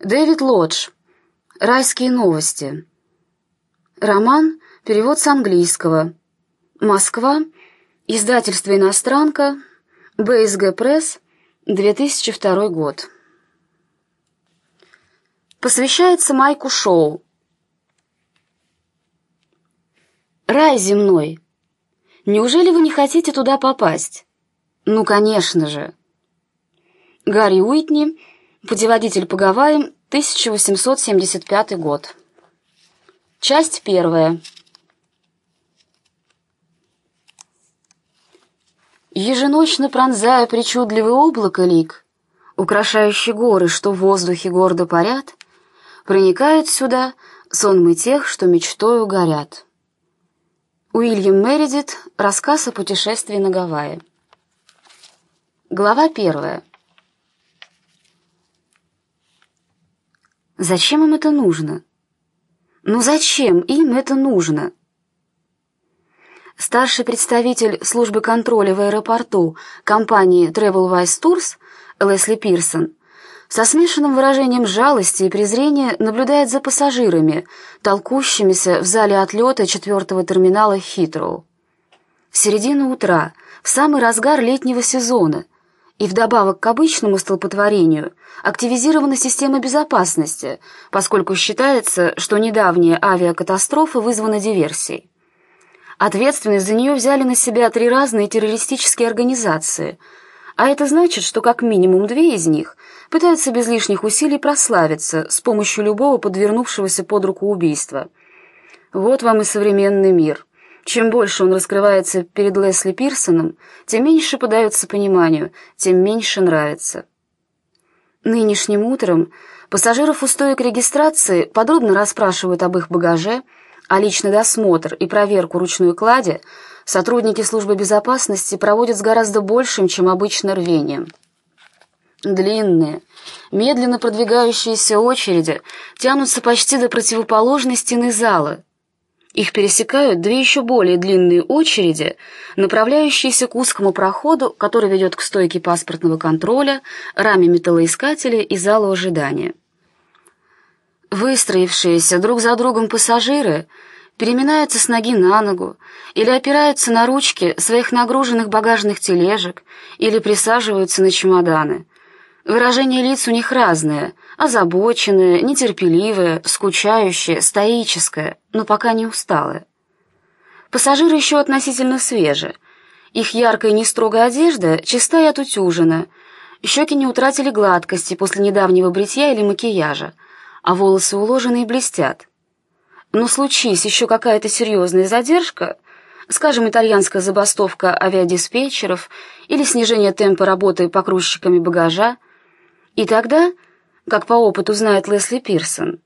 Дэвид Лодж. Райские новости. Роман. Перевод с английского. Москва. Издательство «Иностранка». БСГ Пресс. 2002 год. Посвящается Майку Шоу. Рай земной. Неужели вы не хотите туда попасть? Ну, конечно же. Гарри Уитни, путеводитель по Гавайям, 1875 год. Часть первая. Еженочно пронзая причудливый облако лик, украшающий горы, что в воздухе гордо парят, проникает сюда сонмы тех, что мечтою горят. Уильям Мередит. Рассказ о путешествии на Гавайи. Глава первая. Зачем им это нужно? Ну зачем им это нужно? Старший представитель службы контроля в аэропорту компании Travelwise Tours Лесли Пирсон со смешанным выражением жалости и презрения наблюдает за пассажирами, толкущимися в зале отлета четвертого терминала Хитроу. Середина утра, в самый разгар летнего сезона, и вдобавок к обычному столпотворению активизирована система безопасности, поскольку считается, что недавняя авиакатастрофа вызвана диверсией. Ответственность за нее взяли на себя три разные террористические организации, а это значит, что как минимум две из них пытаются без лишних усилий прославиться с помощью любого подвернувшегося под руку убийства. Вот вам и современный мир – чем больше он раскрывается перед Лесли Пирсоном, тем меньше подается пониманию, тем меньше нравится. Нынешним утром пассажиров у стоек регистрации подробно расспрашивают об их багаже, а личный досмотр и проверку ручной клади сотрудники службы безопасности проводят с гораздо большим, чем обычно, рвением. Длинные, медленно продвигающиеся очереди тянутся почти до противоположной стены зала – их пересекают две еще более длинные очереди, направляющиеся к узкому проходу, который ведет к стойке паспортного контроля, раме металлоискателя и залу ожидания. Выстроившиеся друг за другом пассажиры переминаются с ноги на ногу или опираются на ручки своих нагруженных багажных тележек или присаживаются на чемоданы. Выражение лиц у них разное – озабоченное, нетерпеливое, скучающее, стоическое, но пока не усталое. Пассажиры еще относительно свежи. Их яркая нестрогая одежда чиста и отутюжена, щеки не утратили гладкости после недавнего бритья или макияжа, а волосы уложены и блестят. Но случись еще какая-то серьезная задержка, скажем, итальянская забастовка авиадиспетчеров или снижение темпа работы погрузчиками багажа, и тогда как по опыту знает Лесли Пирсон.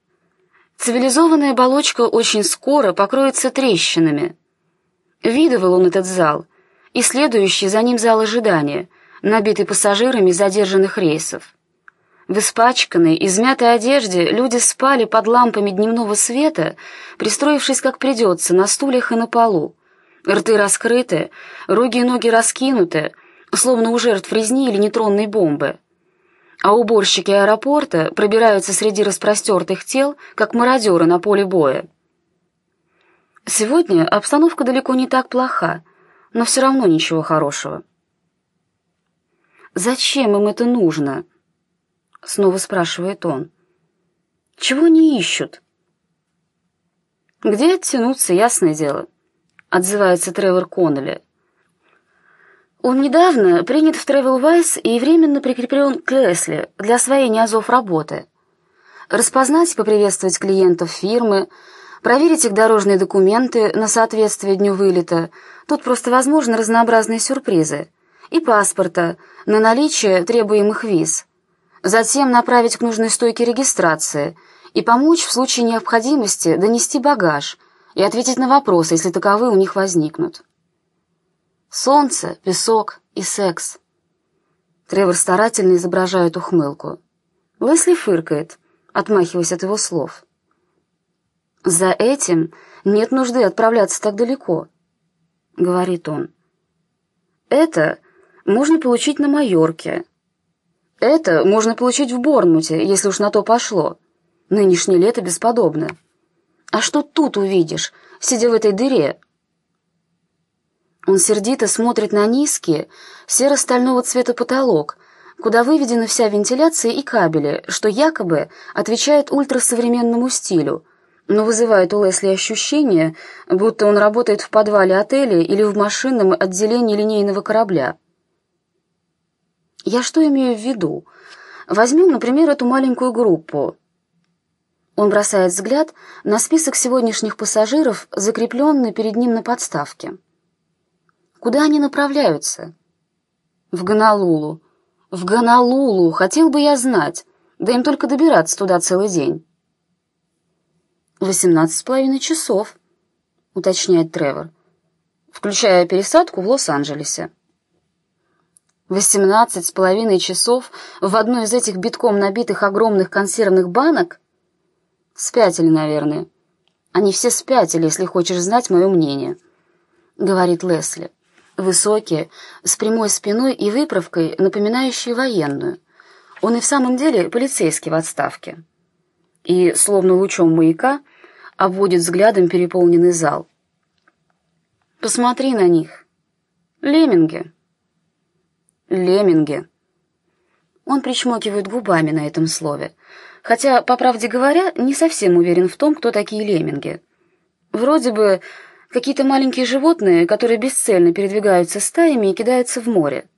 Цивилизованная оболочка очень скоро покроется трещинами. Видывал он этот зал и следующий за ним зал ожидания, набитый пассажирами задержанных рейсов. В испачканной, измятой одежде люди спали под лампами дневного света, пристроившись как придется на стульях и на полу. Рты раскрыты, руки и ноги раскинуты, словно у жертв резни или нейтронной бомбы а уборщики аэропорта пробираются среди распростертых тел, как мародеры на поле боя. Сегодня обстановка далеко не так плоха, но все равно ничего хорошего. «Зачем им это нужно?» — снова спрашивает он. «Чего они ищут?» «Где оттянуться, ясное дело», — отзывается Тревор Коннелли. Он недавно принят в Travelwise и временно прикреплен к Эсли для освоения азов работы. Распознать и поприветствовать клиентов фирмы, проверить их дорожные документы на соответствие дню вылета. Тут просто возможны разнообразные сюрпризы. И паспорта на наличие требуемых виз. Затем направить к нужной стойке регистрации и помочь в случае необходимости донести багаж и ответить на вопросы, если таковые у них возникнут. Солнце, песок и секс. Тревор старательно изображает ухмылку. Лесли фыркает, отмахиваясь от его слов. «За этим нет нужды отправляться так далеко», — говорит он. «Это можно получить на Майорке. Это можно получить в Борнмуте, если уж на то пошло. Нынешнее лето бесподобно. А что тут увидишь, сидя в этой дыре?» Он сердито смотрит на низкий, серо-стального цвета потолок, куда выведена вся вентиляция и кабели, что якобы отвечает ультрасовременному стилю, но вызывает у Лесли ощущение, будто он работает в подвале отеля или в машинном отделении линейного корабля. Я что имею в виду? Возьмем, например, эту маленькую группу. Он бросает взгляд на список сегодняшних пассажиров, закрепленный перед ним на подставке. Куда они направляются? В Гонолулу. В Гонолулу, хотел бы я знать. Да им только добираться туда целый день. «Восемнадцать с половиной часов», — уточняет Тревор, включая пересадку в Лос-Анджелесе. Восемнадцать с половиной часов в одной из этих битком набитых огромных консервных банок? Спятили, наверное. Они все спятили, если хочешь знать мое мнение, — говорит Лесли. Высокий, с прямой спиной и выправкой, напоминающей военную. Он и в самом деле полицейский в отставке. И, словно лучом маяка, обводит взглядом переполненный зал. «Посмотри на них. Лемминги». «Лемминги». Он причмокивает губами на этом слове, хотя, по правде говоря, не совсем уверен в том, кто такие лемминги. Вроде бы Какие-то маленькие животные, которые бесцельно передвигаются стаями и кидаются в море.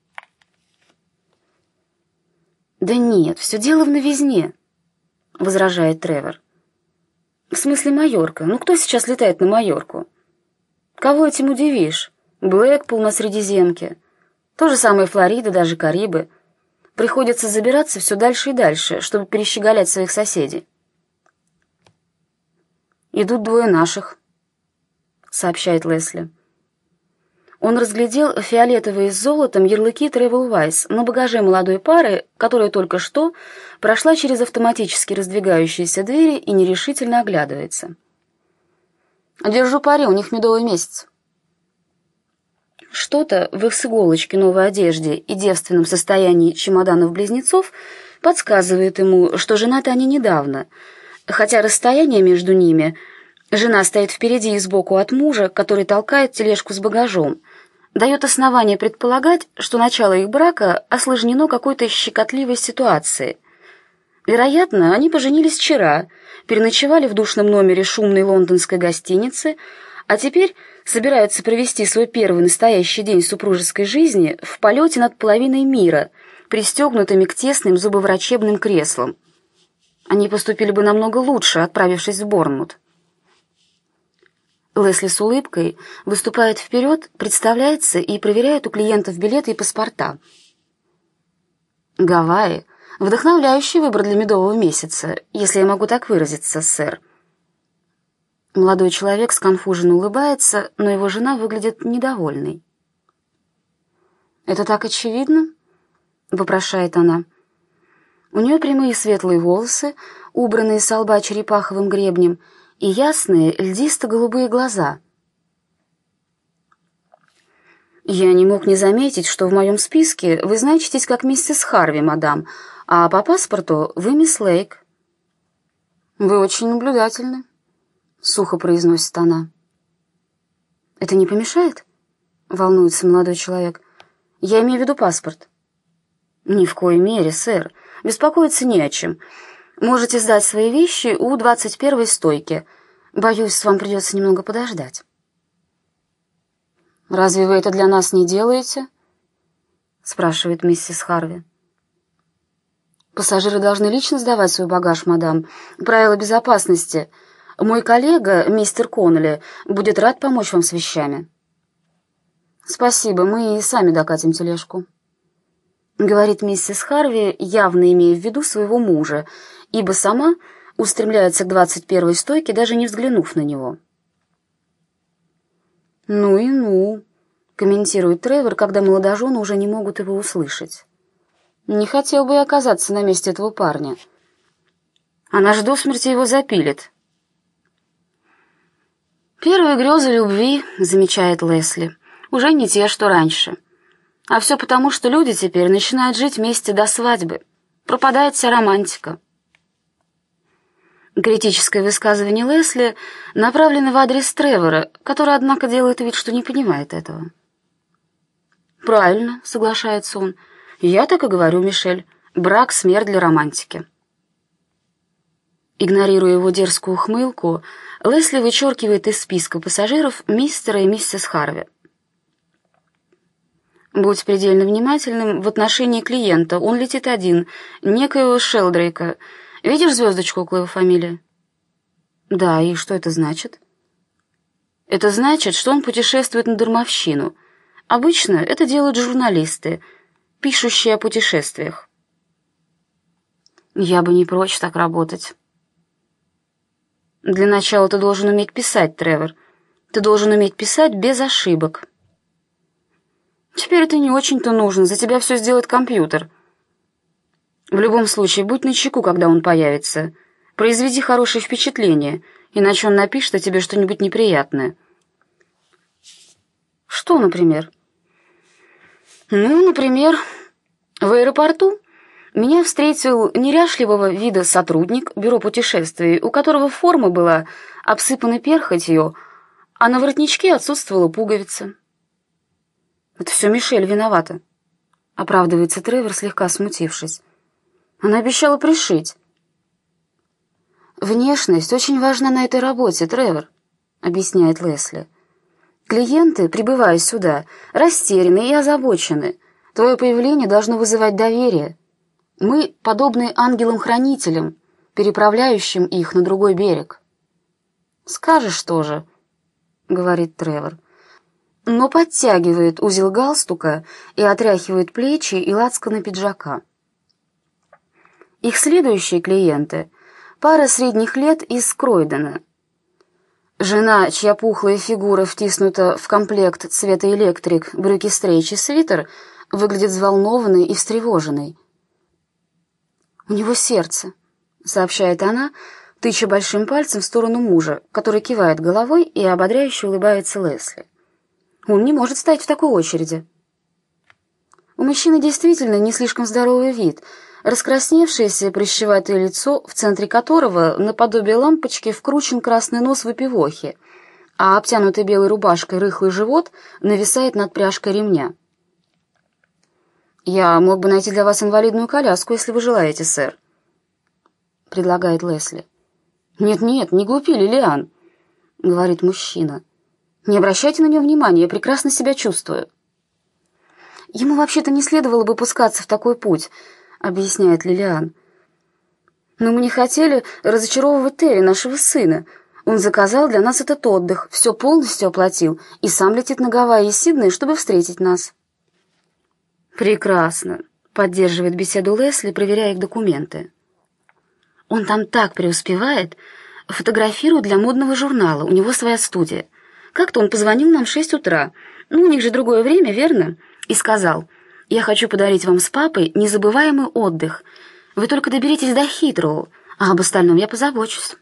«Да нет, все дело в новизне», — возражает Тревор. «В смысле Майорка? Ну кто сейчас летает на Майорку? Кого этим удивишь? Блэкпул на Средиземке. То же самое Флорида, даже Карибы. Приходится забираться все дальше и дальше, чтобы перещеголять своих соседей. Идут двое наших, сообщает Лесли. Он разглядел фиолетовые с золотом ярлыки Travel Wise на багаже молодой пары, которая только что прошла через автоматически раздвигающиеся двери и нерешительно оглядывается. «Держу пари, у них медовый месяц». Что-то в их с иголочки новой одежде и девственном состоянии чемоданов-близнецов подсказывает ему, что женаты они недавно, хотя расстояние между ними – Жена стоит впереди и сбоку от мужа, который толкает тележку с багажом. Дает основание предполагать, что начало их брака осложнено какой-то щекотливой ситуацией. Вероятно, они поженились вчера, переночевали в душном номере шумной лондонской гостиницы, а теперь собираются провести свой первый настоящий день супружеской жизни в полете над половиной мира, пристегнутыми к тесным зубоврачебным креслам. Они поступили бы намного лучше, отправившись в Борнмут. Лесли с улыбкой выступает вперед, представляется и проверяет у клиентов билеты и паспорта. Гавайи — вдохновляющий выбор для медового месяца, если я могу так выразиться, сэр. Молодой человек сконфуженно улыбается, но его жена выглядит недовольной. «Это так очевидно?» — вопрошает она. У нее прямые светлые волосы, убранные с лба черепаховым гребнем — и ясные льдисто-голубые глаза. «Я не мог не заметить, что в моем списке вы значитесь как миссис Харви, мадам, а по паспорту вы мисс Лейк». «Вы очень наблюдательны», — сухо произносит она. «Это не помешает?» — волнуется молодой человек. «Я имею в виду паспорт». «Ни в коей мере, сэр. Беспокоиться не о чем. Можете сдать свои вещи у двадцать первой стойки. Боюсь, вам придется немного подождать. «Разве вы это для нас не делаете?» — спрашивает миссис Харви. «Пассажиры должны лично сдавать свой багаж, мадам. Правила безопасности. Мой коллега, мистер Коннелли, будет рад помочь вам с вещами». «Спасибо, мы и сами докатим тележку», — говорит миссис Харви, явно имея в виду своего мужа, ибо сама устремляется к двадцать первой стойке, даже не взглянув на него. «Ну и ну», — комментирует Тревор, когда молодожены уже не могут его услышать. «Не хотел бы я оказаться на месте этого парня. Она ж до смерти его запилит». «Первые грезы любви», — замечает Лесли, — «уже не те, что раньше. А все потому, что люди теперь начинают жить вместе до свадьбы». пропадает вся романтика. Критическое высказывание Лесли направлено в адрес Тревора, который, однако, делает вид, что не понимает этого. «Правильно», — соглашается он. «Я так и говорю, Мишель. Брак — смерть для романтики». Игнорируя его дерзкую ухмылку, Лесли вычеркивает из списка пассажиров мистера и миссис Харви. Будь предельно внимательным в отношении клиента. Он летит один, некоего Шелдрейка. Видишь звездочку около его фамилии? Да, и что это значит? Это значит, что он путешествует на дармовщину. Обычно это делают журналисты, пишущие о путешествиях. Я бы не прочь так работать. Для начала ты должен уметь писать, Тревор. Ты должен уметь писать без ошибок. Теперь это не очень-то нужно, за тебя все сделает компьютер. В любом случае, будь начеку, когда он появится. Произведи хорошее впечатление, иначе он напишет о тебе что-нибудь неприятное. Что, например? Ну, например, в аэропорту меня встретил неряшливого вида сотрудник бюро путешествий, у которого форма была обсыпана перхотью, а на воротничке отсутствовала пуговица. Это все Мишель виновата. Оправдывается Тревор, слегка смутившись. Она обещала пришить. Внешность очень важна на этой работе, Тревор, объясняет Лесли. Клиенты, прибывая сюда, растеряны и озабочены. Твое появление должно вызывать доверие. Мы подобны ангелам-хранителям, переправляющим их на другой берег. «Скажешь тоже», — говорит Тревор но подтягивает узел галстука и отряхивает плечи и лацканы пиджака. Их следующие клиенты — пара средних лет из Кройдена. Жена, чья пухлая фигура втиснута в комплект цвета электрик, брюки стрейч и свитер, выглядит взволнованной и встревоженной. «У него сердце», — сообщает она, тыча большим пальцем в сторону мужа, который кивает головой и ободряюще улыбается Лесли. Он не может стоять в такой очереди. У мужчины действительно не слишком здоровый вид, раскрасневшееся прищеватое лицо, в центре которого, наподобие лампочки, вкручен красный нос выпивохи, а обтянутый белой рубашкой рыхлый живот нависает над пряжкой ремня. «Я мог бы найти для вас инвалидную коляску, если вы желаете, сэр», — предлагает Лесли. «Нет-нет, не глупи, Лилиан», — говорит мужчина. Не обращайте на нее внимания, я прекрасно себя чувствую. Ему вообще-то не следовало бы пускаться в такой путь, объясняет Лилиан. Но мы не хотели разочаровывать Терри, нашего сына. Он заказал для нас этот отдых, все полностью оплатил и сам летит на Гавайи и Сидней, чтобы встретить нас. Прекрасно, поддерживает беседу Лесли, проверяя их документы. Он там так преуспевает, фотографирует для модного журнала, у него своя студия. Как-то он позвонил нам в шесть утра. Ну, у них же другое время, верно? И сказал, «Я хочу подарить вам с папой незабываемый отдых. Вы только доберитесь до Хитроу, а об остальном я позабочусь».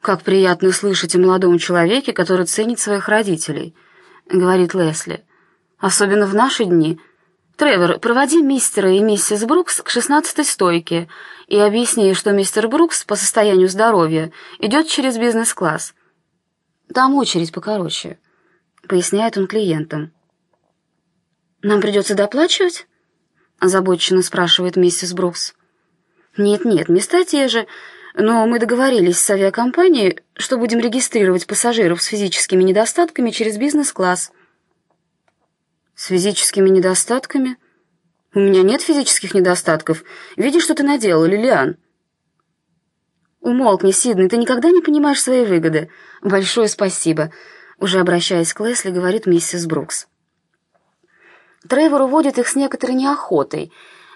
«Как приятно слышать о молодом человеке, который ценит своих родителей», — говорит Лесли. «Особенно в наши дни. Тревор, проводи мистера и миссис Брукс к шестнадцатой стойке и объясни, что мистер Брукс по состоянию здоровья идет через бизнес-класс». Там очередь покороче», — поясняет он клиентам. «Нам придется доплачивать?» — озабоченно спрашивает миссис Брукс. «Нет-нет, места те же, но мы договорились с авиакомпанией, что будем регистрировать пассажиров с физическими недостатками через бизнес-класс». «С физическими недостатками? У меня нет физических недостатков. Видишь, что ты наделала, Лилиан?» «Умолкни, Сиднey, ты никогда не понимаешь своей выгоды. Большое спасибо», — уже обращаясь к Лесли, говорит миссис Брукс. Тревор уводит их с некоторой неохотой,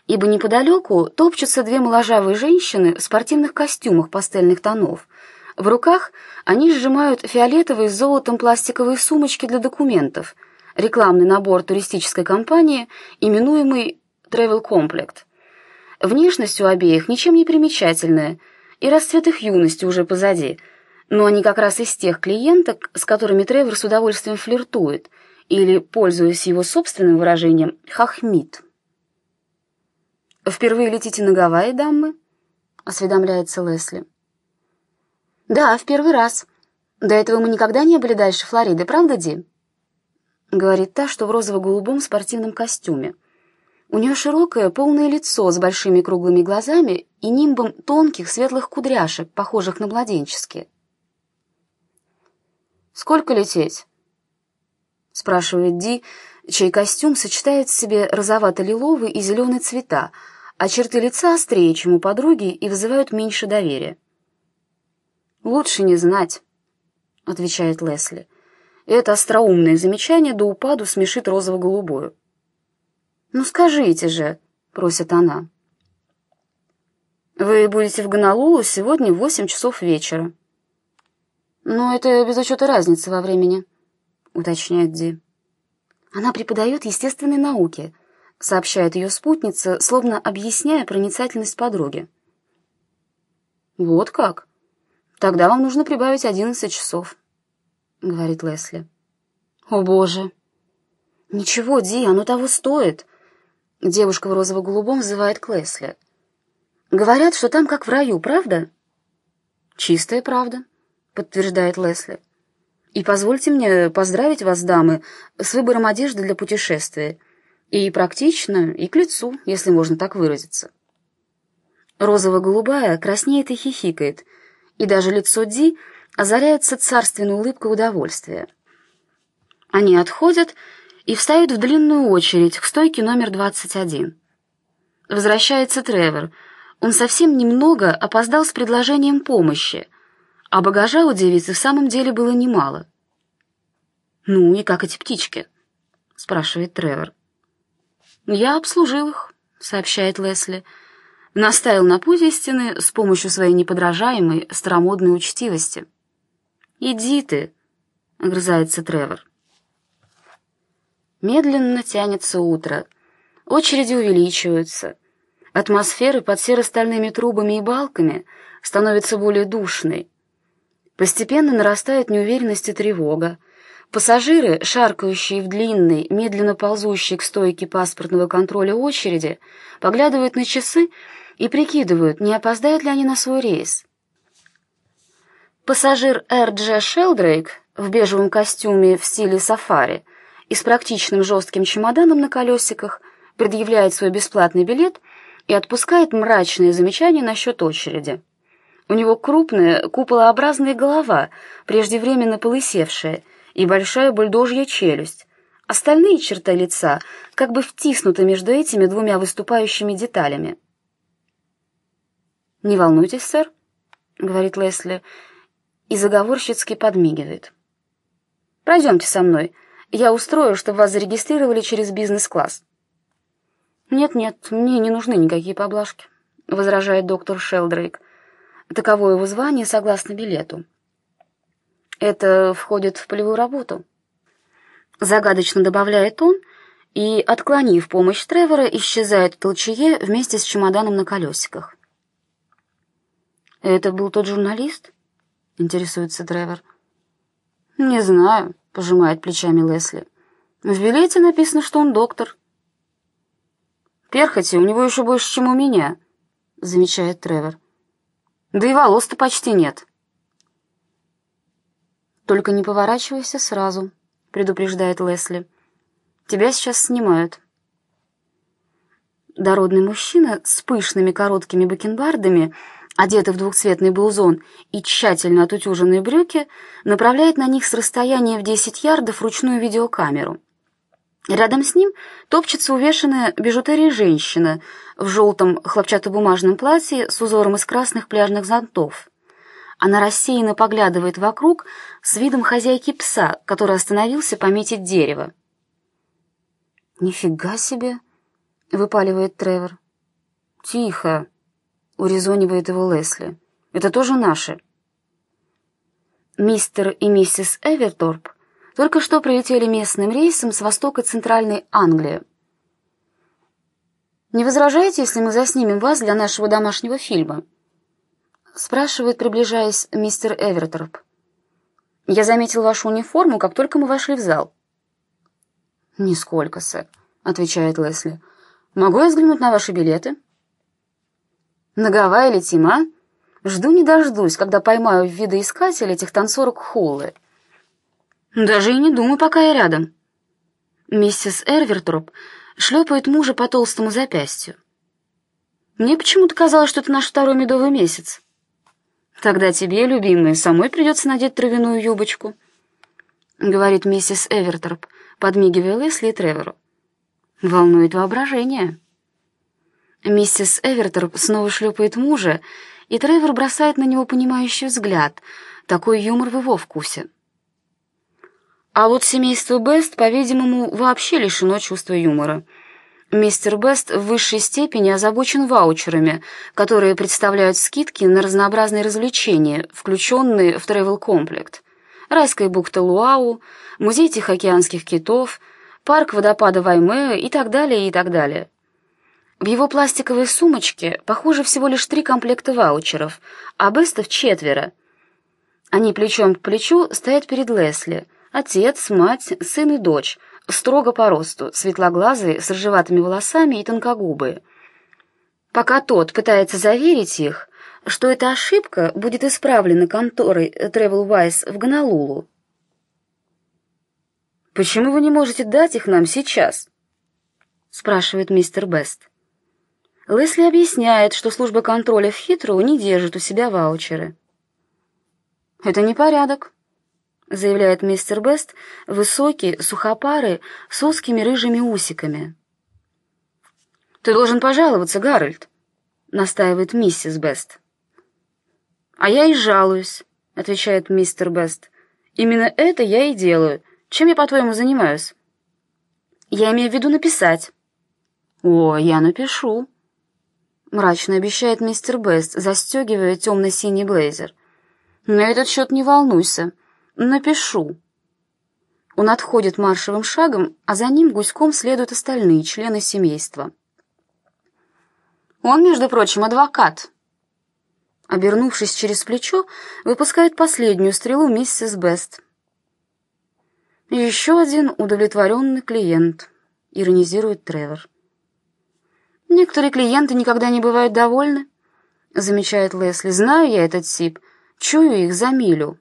ибо неподалеку топчутся две моложавые женщины в спортивных костюмах пастельных тонов. В руках они сжимают фиолетовые с золотом пластиковые сумочки для документов, рекламный набор туристической компании, именуемый Travel Complect. Внешность у обеих ничем не примечательная — и расцвет их юности уже позади, но они как раз из тех клиенток, с которыми Тревор с удовольствием флиртует, или, пользуясь его собственным выражением, хахмит. «Впервые летите на Гавайи, дамы?» — осведомляется Лесли. «Да, в первый раз. До этого мы никогда не были дальше Флориды, правда, Ди?» Говорит та, что в розово-голубом спортивном костюме. У нее широкое, полное лицо с большими круглыми глазами и нимбом тонких светлых кудряшек, похожих на младенческие. «Сколько лететь?» — спрашивает Ди, чей костюм сочетает в себе розовато-лиловый и зеленый цвета, а черты лица острее, чем у подруги, и вызывают меньше доверия. «Лучше не знать», — отвечает Лесли. Это остроумное замечание до упаду смешит розово-голубую. «Ну скажите же», — просит она. «Вы будете в Гонолулу сегодня в восемь часов вечера». «Но это без учета разницы во времени», — уточняет Ди. «Она преподает естественные науки», — сообщает ее спутница, словно объясняя проницательность подруги. «Вот как? Тогда вам нужно прибавить одиннадцать часов», — говорит Лесли. «О, боже!» «Ничего, Ди, оно того стоит», — девушка в розово-голубом взывает к Лесли. «Говорят, что там как в раю, правда?» «Чистая правда», — подтверждает Лесли. «И позвольте мне поздравить вас, дамы, с выбором одежды для путешествия. И практично, и к лицу, если можно так выразиться». Розово-голубая краснеет и хихикает, и даже лицо Ди озаряется царственной улыбкой удовольствия. Они отходят и встают в длинную очередь к стойке номер 21. Возвращается Тревор. Он совсем немного опоздал с предложением помощи, а багажа у девицы в самом деле было немало. «Ну и как эти птички?» — спрашивает Тревор. «Я обслужил их», — сообщает Лесли. Наставил на путь истины с помощью своей неподражаемой старомодной учтивости. «Иди ты», — огрызается Тревор. Медленно тянется утро. Очереди увеличиваются. Атмосфера под серо-стальными трубами и балками становится более душной. Постепенно нарастает неуверенность и тревога. Пассажиры, шаркающие в длинной, медленно ползущей к стойке паспортного контроля очереди, поглядывают на часы и прикидывают, не опоздают ли они на свой рейс. Пассажир Р.Дж. Шелдрейк в бежевом костюме в стиле сафари и с практичным жестким чемоданом на колесиках предъявляет свой бесплатный билет и отпускает мрачные замечания насчет очереди. У него крупная куполообразная голова, преждевременно полысевшая, и большая бульдожья челюсть. Остальные черты лица как бы втиснуты между этими двумя выступающими деталями. «Не волнуйтесь, сэр», — говорит Лесли, и заговорщицки подмигивает. «Пройдемте со мной. Я устрою, чтобы вас зарегистрировали через бизнес-класс». «Нет-нет, мне не нужны никакие поблажки», — возражает доктор Шелдрейк. Таково его звание согласно билету. Это входит в полевую работу. Загадочно добавляет он и, отклонив помощь Тревора, исчезает в толчее вместе с чемоданом на колесиках. «Это был тот журналист?» — интересуется Тревор. «Не знаю», — пожимает плечами Лесли. «В билете написано, что он доктор». «Перхоти у него еще больше, чем у меня», — замечает Тревор. Да и волос-то почти нет. Только не поворачивайся сразу, предупреждает Лесли. Тебя сейчас снимают. Дородный мужчина с пышными короткими бакенбардами, одетый в двухцветный блузон и тщательно отутюженные брюки, направляет на них с расстояния в 10 ярдов ручную видеокамеру. Рядом с ним топчется увешанная бижутерией женщина в желтом хлопчатобумажном платье с узором из красных пляжных зонтов. Она рассеянно поглядывает вокруг с видом хозяйки пса, который остановился пометить дерево. «Нифига себе!» — выпаливает Тревор. «Тихо!» — урезонивает его Лесли. «Это тоже наши». Мистер и миссис Эверторп только что прилетели местным рейсом с востока Центральной Англии. «Не возражаете, если мы заснимем вас для нашего домашнего фильма?» спрашивает, приближаясь, мистер Эверторп. «Я заметил вашу униформу, как только мы вошли в зал». «Нисколько, сэр», — отвечает Лесли. «Могу я взглянуть на ваши билеты?» На Гавайи летим, а? Жду не дождусь, когда поймаю в видоискатель этих танцорок Холлы. Даже и не думаю, пока я рядом. Миссис Эрвертроп шлепает мужа по толстому запястью. Мне почему-то казалось, что это наш второй медовый месяц. Тогда тебе, любимая, самой придется надеть травяную юбочку, говорит миссис Эвертроп, подмигивая Лесли и Тревору. Волнует воображение. Миссис Эвертроп снова шлепает мужа, и Тревор бросает на него понимающий взгляд. Такой юмор в его вкусе. А вот семейство Бест, по-видимому, вообще лишено чувства юмора. Мистер Бест в высшей степени озабочен ваучерами, которые представляют скидки на разнообразные развлечения, включенные в тревел-комплект. Райская бухта Луау, музей тихоокеанских китов, парк водопада Ваймео и так далее, и так далее. В его пластиковой сумочке, похоже, всего лишь три комплекта ваучеров, а Бестов четверо. Они плечом к плечу стоят перед Лесли. Отец, мать, сын и дочь, строго по росту, светлоглазые, с рыжеватыми волосами и тонкогубые. Пока тот пытается заверить их, что эта ошибка будет исправлена конторой Travelwise в Гонолулу. «Почему вы не можете дать их нам сейчас?» — спрашивает мистер Бест. Лесли объясняет, что служба контроля в Хитроу не держит у себя ваучеры. «Это не порядок», — заявляет мистер Бест, высокий, сухопарый, с узкими рыжими усиками. «Ты должен пожаловаться, Гарольд», — настаивает миссис Бест. «А я и жалуюсь», — отвечает мистер Бест. «Именно это я и делаю. Чем я, по-твоему, занимаюсь?» «Я имею в виду написать». «О, я напишу», мрачно обещает мистер Бест, застегивая темно-синий блейзер. «На этот счет не волнуйся. Напишу». Он отходит маршевым шагом, а за ним гуськом следуют остальные члены семейства. Он, между прочим, адвокат. Обернувшись через плечо, выпускает последнюю стрелу миссис Бест. «Еще один удовлетворенный клиент», — иронизирует Тревор. «Некоторые клиенты никогда не бывают довольны», — замечает Лесли. «Знаю я этот тип, чую их за милю».